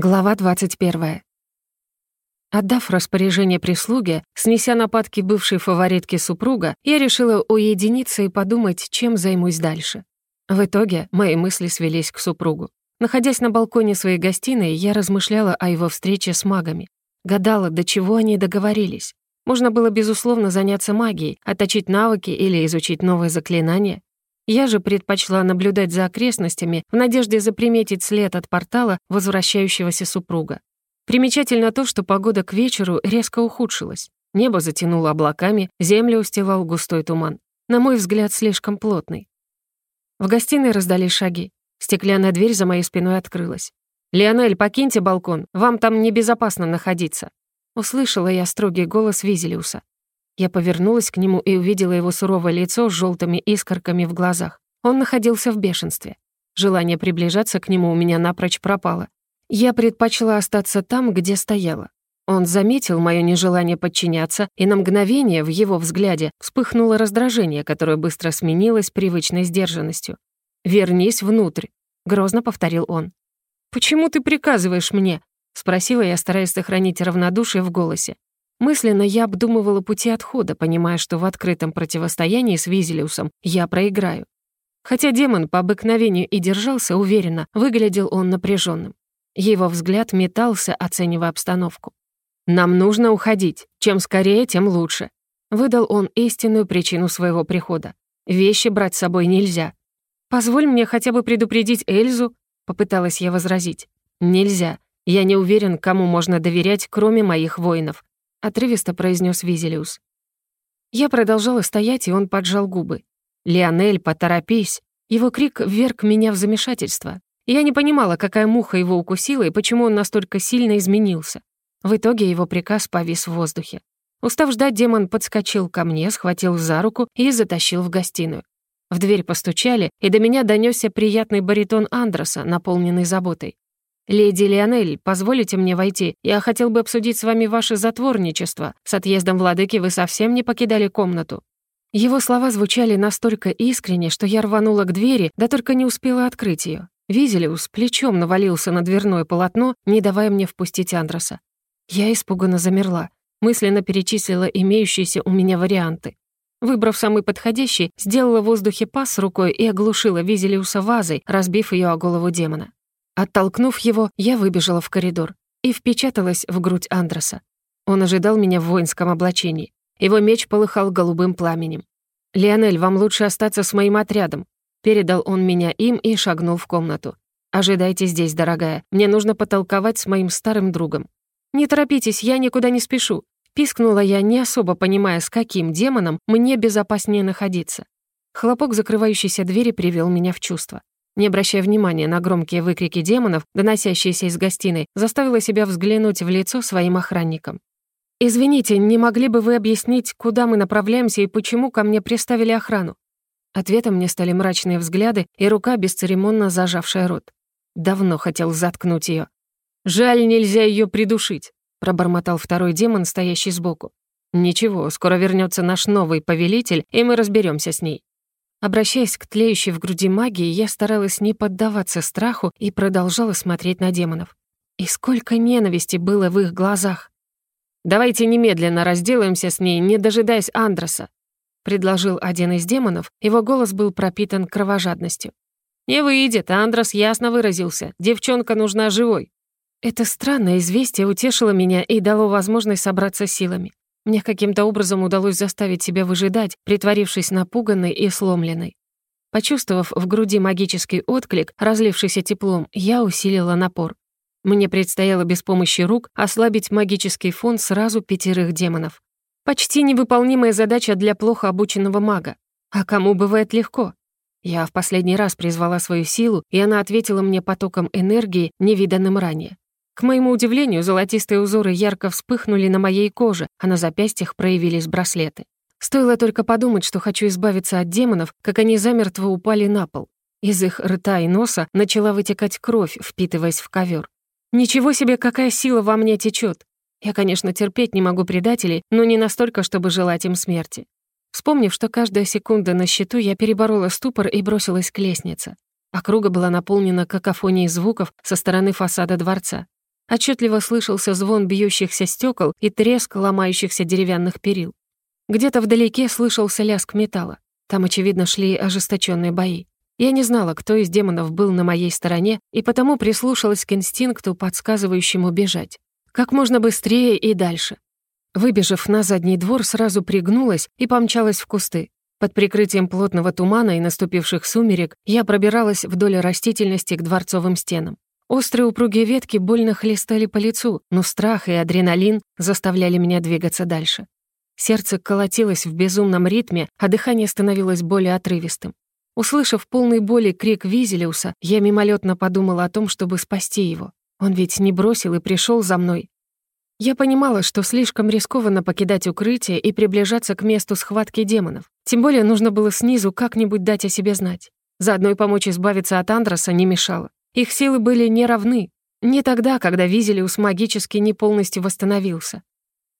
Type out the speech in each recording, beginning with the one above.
Глава 21. Отдав распоряжение прислуге, снеся нападки бывшей фаворитки супруга, я решила уединиться и подумать, чем займусь дальше. В итоге мои мысли свелись к супругу. Находясь на балконе своей гостиной, я размышляла о его встрече с магами. Гадала, до чего они договорились. Можно было, безусловно, заняться магией, отточить навыки или изучить новые заклинания. Я же предпочла наблюдать за окрестностями в надежде заприметить след от портала возвращающегося супруга. Примечательно то, что погода к вечеру резко ухудшилась. Небо затянуло облаками, землю устилал густой туман. На мой взгляд, слишком плотный. В гостиной раздались шаги. Стеклянная дверь за моей спиной открылась. «Леонель, покиньте балкон, вам там небезопасно находиться». Услышала я строгий голос Визелиуса. Я повернулась к нему и увидела его суровое лицо с желтыми искорками в глазах. Он находился в бешенстве. Желание приближаться к нему у меня напрочь пропало. Я предпочла остаться там, где стояла. Он заметил мое нежелание подчиняться, и на мгновение в его взгляде вспыхнуло раздражение, которое быстро сменилось привычной сдержанностью. «Вернись внутрь», — грозно повторил он. «Почему ты приказываешь мне?» — спросила я, стараясь сохранить равнодушие в голосе. Мысленно я обдумывала пути отхода, понимая, что в открытом противостоянии с Визелиусом я проиграю. Хотя демон по обыкновению и держался уверенно, выглядел он напряженным. Его взгляд метался, оценивая обстановку. «Нам нужно уходить. Чем скорее, тем лучше». Выдал он истинную причину своего прихода. «Вещи брать с собой нельзя». «Позволь мне хотя бы предупредить Эльзу», — попыталась я возразить. «Нельзя. Я не уверен, кому можно доверять, кроме моих воинов. — отрывисто произнес Визелиус. Я продолжала стоять, и он поджал губы. «Леонель, поторопись!» Его крик вверг меня в замешательство. Я не понимала, какая муха его укусила и почему он настолько сильно изменился. В итоге его приказ повис в воздухе. Устав ждать, демон подскочил ко мне, схватил за руку и затащил в гостиную. В дверь постучали, и до меня донёсся приятный баритон Андроса, наполненный заботой. «Леди Лионель, позволите мне войти? Я хотел бы обсудить с вами ваше затворничество. С отъездом владыки вы совсем не покидали комнату». Его слова звучали настолько искренне, что я рванула к двери, да только не успела открыть ее. Визелиус плечом навалился на дверное полотно, не давая мне впустить Андроса. Я испуганно замерла, мысленно перечислила имеющиеся у меня варианты. Выбрав самый подходящий, сделала в воздухе пас рукой и оглушила Визелиуса вазой, разбив ее о голову демона. Оттолкнув его, я выбежала в коридор и впечаталась в грудь Андроса. Он ожидал меня в воинском облачении. Его меч полыхал голубым пламенем. «Леонель, вам лучше остаться с моим отрядом», Передал он меня им и шагнул в комнату. «Ожидайте здесь, дорогая. Мне нужно потолковать с моим старым другом». «Не торопитесь, я никуда не спешу», — пискнула я, не особо понимая, с каким демоном мне безопаснее находиться. Хлопок закрывающейся двери привел меня в чувство. Не обращая внимания на громкие выкрики демонов, доносящиеся из гостиной, заставила себя взглянуть в лицо своим охранникам. «Извините, не могли бы вы объяснить, куда мы направляемся и почему ко мне приставили охрану?» Ответом мне стали мрачные взгляды и рука, бесцеремонно зажавшая рот. Давно хотел заткнуть ее. «Жаль, нельзя ее придушить», — пробормотал второй демон, стоящий сбоку. «Ничего, скоро вернется наш новый повелитель, и мы разберемся с ней». Обращаясь к тлеющей в груди магии, я старалась не поддаваться страху и продолжала смотреть на демонов. И сколько ненависти было в их глазах. «Давайте немедленно разделаемся с ней, не дожидаясь Андроса», предложил один из демонов, его голос был пропитан кровожадностью. «Не выйдет, Андрос ясно выразился. Девчонка нужна живой». Это странное известие утешило меня и дало возможность собраться силами. Мне каким-то образом удалось заставить себя выжидать, притворившись напуганной и сломленной. Почувствовав в груди магический отклик, разлившийся теплом, я усилила напор. Мне предстояло без помощи рук ослабить магический фон сразу пятерых демонов. Почти невыполнимая задача для плохо обученного мага. А кому бывает легко? Я в последний раз призвала свою силу, и она ответила мне потоком энергии, невиданным ранее. К моему удивлению, золотистые узоры ярко вспыхнули на моей коже, а на запястьях проявились браслеты. Стоило только подумать, что хочу избавиться от демонов, как они замертво упали на пол. Из их рта и носа начала вытекать кровь, впитываясь в ковер. Ничего себе, какая сила во мне течет. Я, конечно, терпеть не могу предателей, но не настолько, чтобы желать им смерти. Вспомнив, что каждая секунда на счету, я переборола ступор и бросилась к лестнице. Округа была наполнена какофонией звуков со стороны фасада дворца. Отчетливо слышался звон бьющихся стекол и треск ломающихся деревянных перил. Где-то вдалеке слышался лязг металла. Там, очевидно, шли ожесточенные бои. Я не знала, кто из демонов был на моей стороне, и потому прислушалась к инстинкту, подсказывающему бежать. Как можно быстрее и дальше. Выбежав на задний двор, сразу пригнулась и помчалась в кусты. Под прикрытием плотного тумана и наступивших сумерек я пробиралась вдоль растительности к дворцовым стенам. Острые упругие ветки больно хлестали по лицу, но страх и адреналин заставляли меня двигаться дальше. Сердце колотилось в безумном ритме, а дыхание становилось более отрывистым. Услышав полный боли крик Визелиуса, я мимолетно подумала о том, чтобы спасти его. Он ведь не бросил и пришел за мной. Я понимала, что слишком рискованно покидать укрытие и приближаться к месту схватки демонов. Тем более нужно было снизу как-нибудь дать о себе знать. Заодно и помочь избавиться от Андроса не мешало. Их силы были неравны. Не тогда, когда Визелиус магически не полностью восстановился.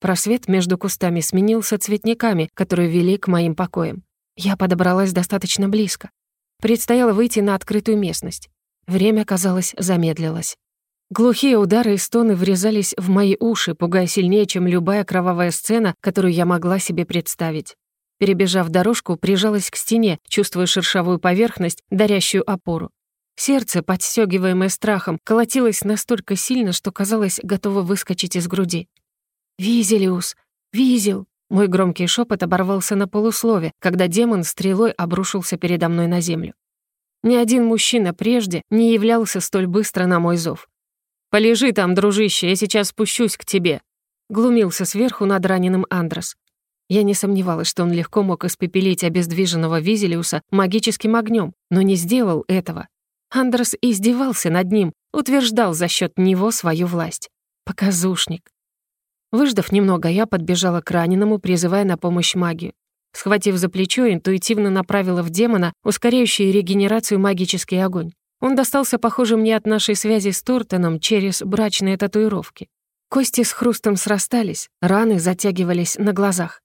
Просвет между кустами сменился цветниками, которые вели к моим покоям. Я подобралась достаточно близко. Предстояло выйти на открытую местность. Время, казалось, замедлилось. Глухие удары и стоны врезались в мои уши, пугая сильнее, чем любая кровавая сцена, которую я могла себе представить. Перебежав дорожку, прижалась к стене, чувствуя шершавую поверхность, дарящую опору. Сердце, подстёгиваемое страхом, колотилось настолько сильно, что казалось готово выскочить из груди. «Визелиус! Визел!» Мой громкий шепот оборвался на полуслове, когда демон стрелой обрушился передо мной на землю. Ни один мужчина прежде не являлся столь быстро на мой зов. «Полежи там, дружище, я сейчас спущусь к тебе», — глумился сверху над раненым Андрос. Я не сомневалась, что он легко мог испепелить обездвиженного Визелиуса магическим огнем, но не сделал этого. Андрес издевался над ним, утверждал за счет него свою власть. Показушник. Выждав немного, я подбежала к раненому, призывая на помощь магию. Схватив за плечо, интуитивно направила в демона ускоряющий регенерацию магический огонь. Он достался, похоже, мне от нашей связи с Тортоном через брачные татуировки. Кости с хрустом срастались, раны затягивались на глазах.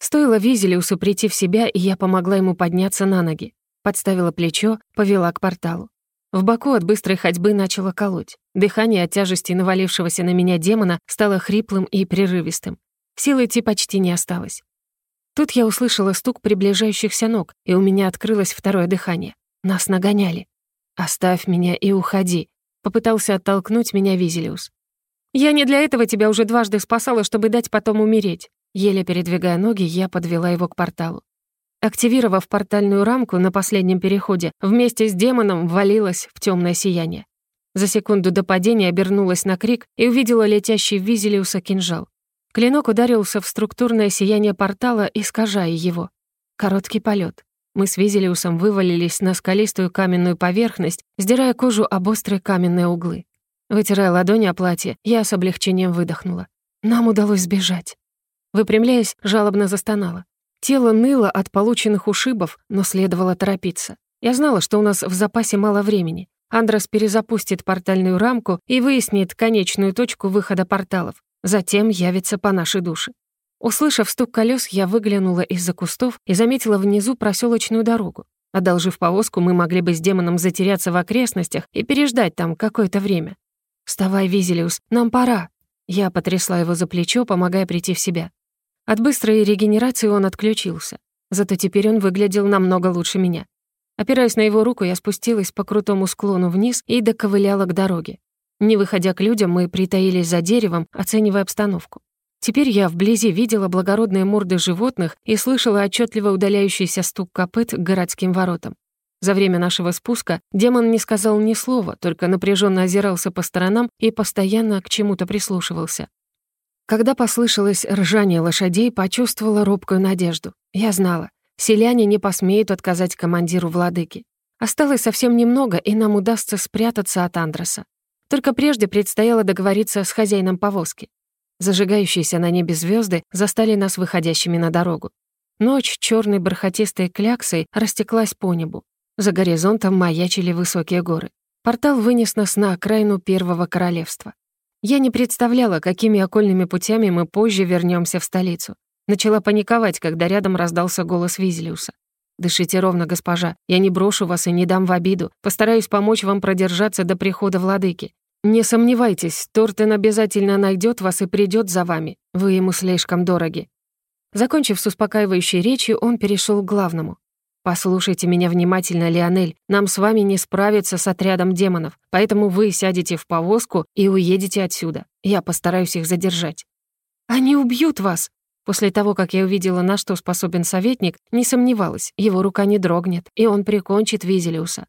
Стоило Визелиусу прийти в себя, и я помогла ему подняться на ноги. Подставила плечо, повела к порталу. В боку от быстрой ходьбы начало колоть. Дыхание от тяжести навалившегося на меня демона стало хриплым и прерывистым. Сил идти почти не осталось. Тут я услышала стук приближающихся ног, и у меня открылось второе дыхание. Нас нагоняли. «Оставь меня и уходи», — попытался оттолкнуть меня Визелиус. «Я не для этого тебя уже дважды спасала, чтобы дать потом умереть. Еле передвигая ноги, я подвела его к порталу. Активировав портальную рамку на последнем переходе, вместе с демоном ввалилась в темное сияние. За секунду до падения обернулась на крик и увидела летящий в Визелиуса кинжал. Клинок ударился в структурное сияние портала, искажая его. Короткий полет. Мы с Визелиусом вывалились на скалистую каменную поверхность, сдирая кожу об острые каменные углы. Вытирая ладони о платье, я с облегчением выдохнула. Нам удалось сбежать. Выпрямляясь, жалобно застонала. Тело ныло от полученных ушибов, но следовало торопиться. Я знала, что у нас в запасе мало времени. Андрес перезапустит портальную рамку и выяснит конечную точку выхода порталов. Затем явится по нашей душе. Услышав стук колес, я выглянула из-за кустов и заметила внизу проселочную дорогу. Одолжив повозку, мы могли бы с демоном затеряться в окрестностях и переждать там какое-то время. «Вставай, Визелиус, нам пора!» Я потрясла его за плечо, помогая прийти в себя. От быстрой регенерации он отключился. Зато теперь он выглядел намного лучше меня. Опираясь на его руку, я спустилась по крутому склону вниз и доковыляла к дороге. Не выходя к людям, мы притаились за деревом, оценивая обстановку. Теперь я вблизи видела благородные морды животных и слышала отчетливо удаляющийся стук копыт к городским воротам. За время нашего спуска демон не сказал ни слова, только напряженно озирался по сторонам и постоянно к чему-то прислушивался. Когда послышалось ржание лошадей, почувствовала робкую надежду. Я знала, селяне не посмеют отказать командиру владыки. Осталось совсем немного, и нам удастся спрятаться от Андроса. Только прежде предстояло договориться с хозяином повозки. Зажигающиеся на небе звезды застали нас выходящими на дорогу. Ночь черной бархатистой кляксой растеклась по небу. За горизонтом маячили высокие горы. Портал вынес нас на окраину Первого Королевства. Я не представляла, какими окольными путями мы позже вернемся в столицу. Начала паниковать, когда рядом раздался голос Визелиуса. «Дышите ровно, госпожа. Я не брошу вас и не дам в обиду. Постараюсь помочь вам продержаться до прихода владыки. «Не сомневайтесь, Тортен обязательно найдет вас и придет за вами. Вы ему слишком дороги». Закончив с успокаивающей речью, он перешел к главному. «Послушайте меня внимательно, Леонель. Нам с вами не справиться с отрядом демонов, поэтому вы сядете в повозку и уедете отсюда. Я постараюсь их задержать». «Они убьют вас!» После того, как я увидела, на что способен советник, не сомневалась, его рука не дрогнет, и он прикончит Визелиуса.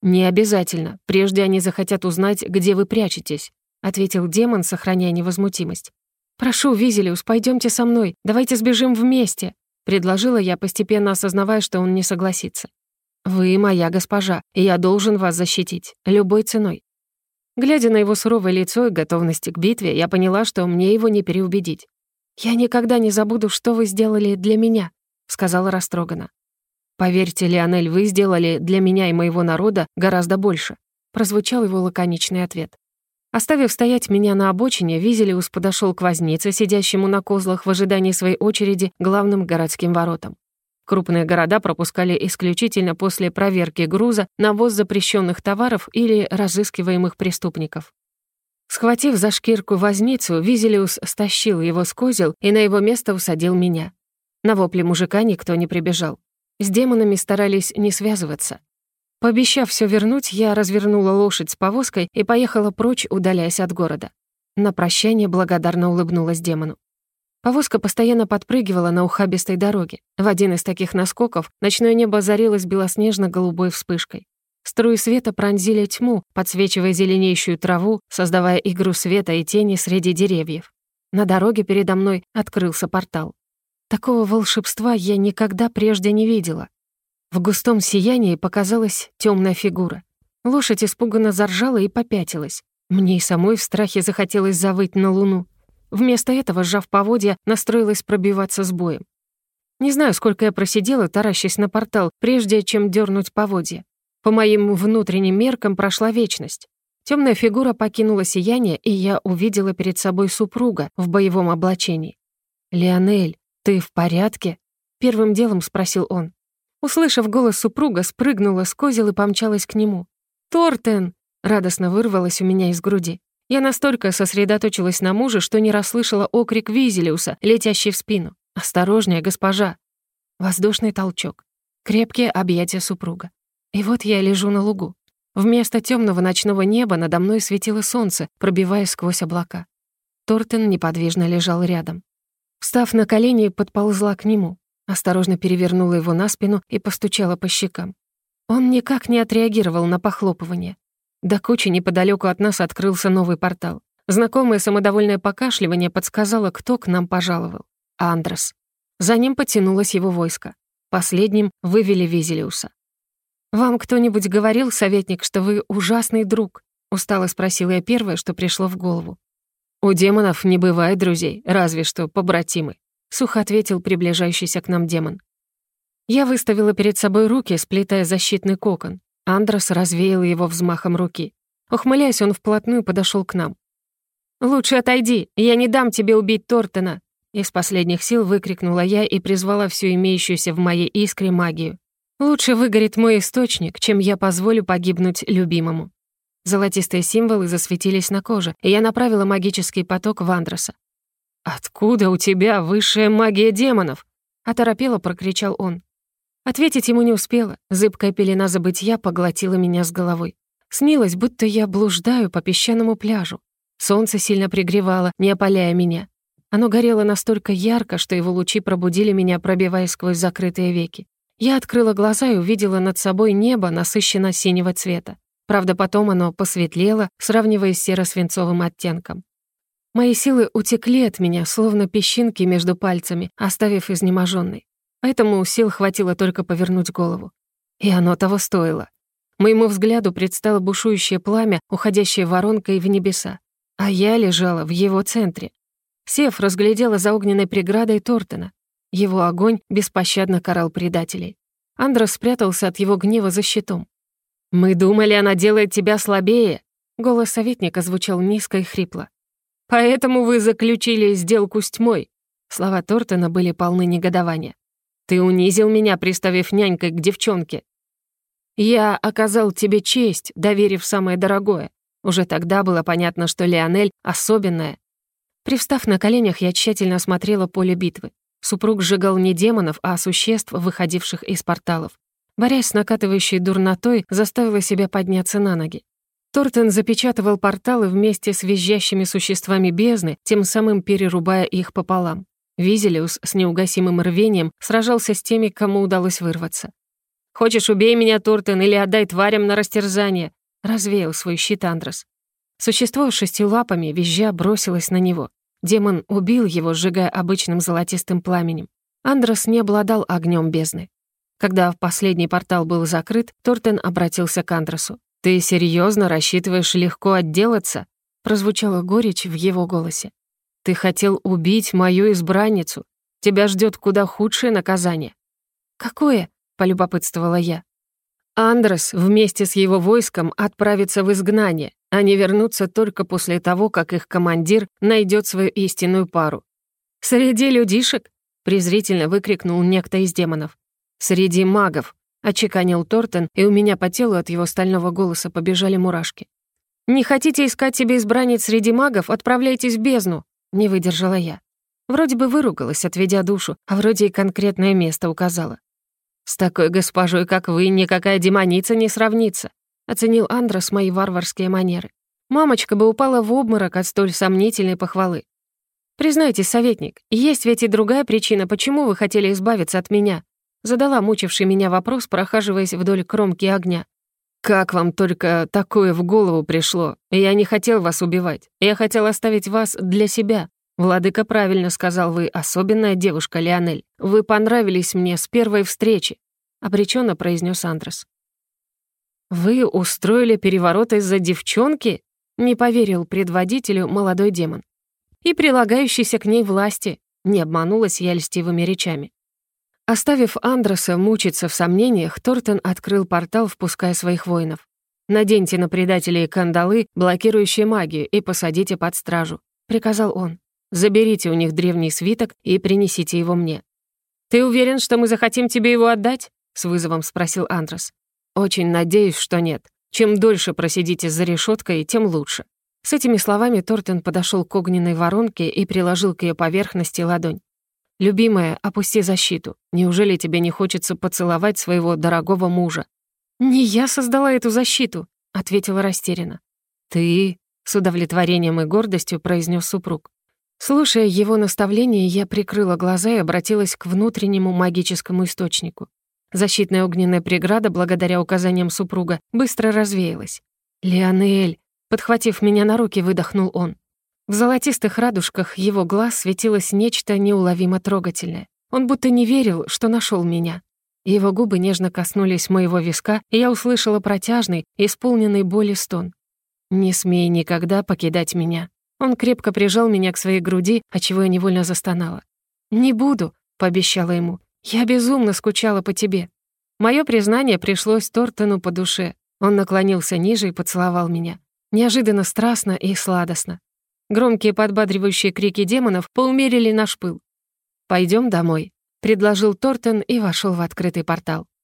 «Не обязательно. Прежде они захотят узнать, где вы прячетесь», ответил демон, сохраняя невозмутимость. «Прошу, Визелиус, пойдемте со мной, давайте сбежим вместе», предложила я, постепенно осознавая, что он не согласится. «Вы моя госпожа, и я должен вас защитить, любой ценой». Глядя на его суровое лицо и готовности к битве, я поняла, что мне его не переубедить. «Я никогда не забуду, что вы сделали для меня», — сказала растроганно. «Поверьте, Леонель, вы сделали для меня и моего народа гораздо больше», — прозвучал его лаконичный ответ. Оставив стоять меня на обочине, Визелиус подошел к вознице, сидящему на козлах в ожидании своей очереди главным городским воротам. Крупные города пропускали исключительно после проверки груза на ввоз запрещенных товаров или разыскиваемых преступников. Схватив за шкирку возницу, Визелиус стащил его с козел и на его место усадил меня. На вопли мужика никто не прибежал. С демонами старались не связываться. Пообещав все вернуть, я развернула лошадь с повозкой и поехала прочь, удаляясь от города. На прощание благодарно улыбнулась демону. Повозка постоянно подпрыгивала на ухабистой дороге. В один из таких наскоков ночное небо озарилось белоснежно-голубой вспышкой. Струи света пронзили тьму, подсвечивая зеленеющую траву, создавая игру света и тени среди деревьев. На дороге передо мной открылся портал. Такого волшебства я никогда прежде не видела. В густом сиянии показалась темная фигура. Лошадь испуганно заржала и попятилась. Мне и самой в страхе захотелось завыть на луну. Вместо этого, сжав поводья, настроилась пробиваться с боем. Не знаю, сколько я просидела, таращась на портал, прежде чем дернуть поводья. По моим внутренним меркам прошла вечность. Темная фигура покинула сияние, и я увидела перед собой супруга в боевом облачении. «Леонель, ты в порядке?» — первым делом спросил он. Услышав голос супруга, спрыгнула с козел и помчалась к нему. «Тортен!» — радостно вырвалась у меня из груди. Я настолько сосредоточилась на муже, что не расслышала окрик Визелиуса, летящий в спину. «Осторожнее, госпожа!» Воздушный толчок. Крепкие объятия супруга. И вот я лежу на лугу. Вместо темного ночного неба надо мной светило солнце, пробиваясь сквозь облака. Тортен неподвижно лежал рядом. Встав на колени, подползла к нему. Осторожно перевернула его на спину и постучала по щекам. Он никак не отреагировал на похлопывание. До кучи неподалеку от нас открылся новый портал. Знакомое самодовольное покашливание подсказало, кто к нам пожаловал. Андрес. За ним потянулось его войско. Последним вывели Визелиуса. «Вам кто-нибудь говорил, советник, что вы ужасный друг?» — устало спросила я первое, что пришло в голову. «У демонов не бывает друзей, разве что побратимы», — сухо ответил приближающийся к нам демон. Я выставила перед собой руки, сплетая защитный кокон. Андрос развеял его взмахом руки. Ухмыляясь, он вплотную подошел к нам. «Лучше отойди, я не дам тебе убить Тортена!» Из последних сил выкрикнула я и призвала всю имеющуюся в моей искре магию. Лучше выгорит мой источник, чем я позволю погибнуть любимому. Золотистые символы засветились на коже, и я направила магический поток в Андроса. «Откуда у тебя высшая магия демонов?» — оторопело прокричал он. Ответить ему не успела. Зыбкая пелена забытья поглотила меня с головой. Снилось, будто я блуждаю по песчаному пляжу. Солнце сильно пригревало, не опаляя меня. Оно горело настолько ярко, что его лучи пробудили меня, пробивая сквозь закрытые веки. Я открыла глаза и увидела над собой небо, насыщенно синего цвета. Правда, потом оно посветлело, сравниваясь с серо-свинцовым оттенком. Мои силы утекли от меня, словно песчинки между пальцами, оставив изнеможенной. Поэтому сил хватило только повернуть голову. И оно того стоило. Моему взгляду предстало бушующее пламя, уходящее воронкой в небеса. А я лежала в его центре. Сев разглядела за огненной преградой Тортона. Его огонь беспощадно карал предателей. Андрос спрятался от его гнева за щитом. «Мы думали, она делает тебя слабее!» Голос советника звучал низко и хрипло. «Поэтому вы заключили сделку с тьмой!» Слова Тортона были полны негодования. «Ты унизил меня, приставив нянькой к девчонке!» «Я оказал тебе честь, доверив самое дорогое. Уже тогда было понятно, что Леонель особенная. Привстав на коленях, я тщательно осмотрела поле битвы. Супруг сжигал не демонов, а существ, выходивших из порталов. Борясь с накатывающей дурнотой, заставила себя подняться на ноги. Тортен запечатывал порталы вместе с визжащими существами бездны, тем самым перерубая их пополам. Визелиус с неугасимым рвением сражался с теми, кому удалось вырваться. «Хочешь, убей меня, Тортен, или отдай тварям на растерзание?» — развеял свой щит Андрос. Существо с шестью лапами, визжа, бросилось на него. Демон убил его, сжигая обычным золотистым пламенем. Андрос не обладал огнем бездны. Когда последний портал был закрыт, Тортен обратился к Андросу. «Ты серьезно рассчитываешь легко отделаться?» Прозвучала горечь в его голосе. «Ты хотел убить мою избранницу. Тебя ждет куда худшее наказание». «Какое?» — полюбопытствовала я. Андрос вместе с его войском отправится в изгнание. Они вернутся только после того, как их командир найдет свою истинную пару. «Среди людишек?» — презрительно выкрикнул некто из демонов. «Среди магов», — очеканил Тортен, и у меня по телу от его стального голоса побежали мурашки. «Не хотите искать себе избранниц среди магов? Отправляйтесь в бездну!» — не выдержала я. Вроде бы выругалась, отведя душу, а вроде и конкретное место указала. «С такой госпожой, как вы, никакая демоница не сравнится», — оценил Андрос мои варварские манеры. Мамочка бы упала в обморок от столь сомнительной похвалы. «Признайтесь, советник, есть ведь и другая причина, почему вы хотели избавиться от меня?» Задала мучивший меня вопрос, прохаживаясь вдоль кромки огня. «Как вам только такое в голову пришло? Я не хотел вас убивать. Я хотел оставить вас для себя. «Владыка правильно сказал, вы особенная девушка, Леонель. Вы понравились мне с первой встречи», — обреченно произнес Андрес. «Вы устроили переворот из-за девчонки?» — не поверил предводителю молодой демон. «И прилагающейся к ней власти», — не обманулась я льстивыми речами. Оставив Андреса мучиться в сомнениях, Тортон открыл портал, впуская своих воинов. «Наденьте на предателей кандалы, блокирующие магию, и посадите под стражу», — приказал он. Заберите у них древний свиток и принесите его мне». «Ты уверен, что мы захотим тебе его отдать?» — с вызовом спросил Андрес. «Очень надеюсь, что нет. Чем дольше просидите за решеткой, тем лучше». С этими словами Тортен подошел к огненной воронке и приложил к ее поверхности ладонь. «Любимая, опусти защиту. Неужели тебе не хочется поцеловать своего дорогого мужа?» «Не я создала эту защиту», — ответила растерянно. «Ты...» — с удовлетворением и гордостью произнес супруг. Слушая его наставление, я прикрыла глаза и обратилась к внутреннему магическому источнику. Защитная огненная преграда, благодаря указаниям супруга, быстро развеялась. «Леонель!» Подхватив меня на руки, выдохнул он. В золотистых радужках его глаз светилось нечто неуловимо трогательное. Он будто не верил, что нашел меня. Его губы нежно коснулись моего виска, и я услышала протяжный, исполненный боли стон. «Не смей никогда покидать меня. Он крепко прижал меня к своей груди, отчего я невольно застонала. «Не буду», — пообещала ему. «Я безумно скучала по тебе». Моё признание пришлось Тортону по душе. Он наклонился ниже и поцеловал меня. Неожиданно страстно и сладостно. Громкие подбадривающие крики демонов поумерили наш пыл. «Пойдём домой», — предложил Тортон и вошёл в открытый портал.